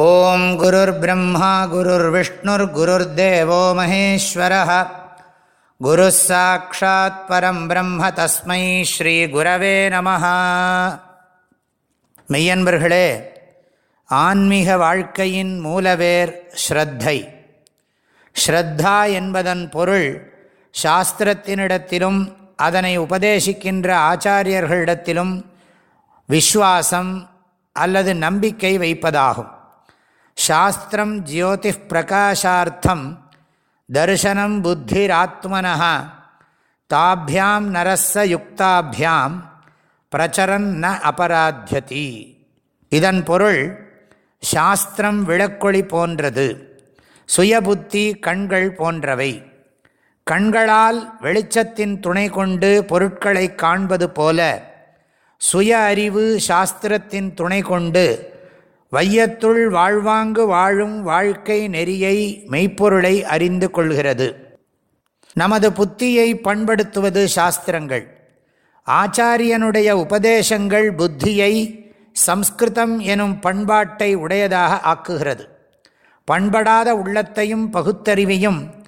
ஓம் குருர் பிரம்மா குருர் விஷ்ணுர் குருர்தேவோ மகேஸ்வர. குரு சாட்சாத் பரம் பிரம்ம தஸ்மை ஸ்ரீ குரவே நம மெய்யன்பர்களே ஆன்மீக வாழ்க்கையின் மூலவேர் ஸ்ரத்தை. ஸ்ரத்தா என்பதன் பொருள் சாஸ்திரத்தினிடத்திலும் அதனை உபதேசிக்கின்ற ஆச்சாரியர்களிடத்திலும் விஸ்வாசம் அல்லது நம்பிக்கை வைப்பதாகும். சாஸ்திரம் ஜோதி பிரகாஷார்த்தம் தர்சனம் புத்திராத்மன தாபியாம் நரஸ யுக்தாபியாம் பிரச்சரன் ந அபராத்தியதி இதன் பொருள் சாஸ்திரம் விளக்கொளி போன்றது சுயபுத்தி கண்கள் போன்றவை। கண்களால் வெளிச்சத்தின் துணை கொண்டு பொருட்களை காண்பது போல சுய அறிவு சாஸ்திரத்தின் துணை கொண்டு வையத்துள் வாழ்வாங்கு வாழும் வாழ்க்கை நெறியை மெய்ப்பொருளை அறிந்து கொள்கிறது. நமது புத்தியை பண்படுத்துவது சாஸ்திரங்கள். ஆச்சாரியனுடைய உபதேசங்கள் புத்தியை சம்ஸ்கிருதம் எனும் பண்பாட்டை உடையதாக ஆக்குகிறது. பண்படாத உள்ளத்தையும் பகுத்தறிவையும்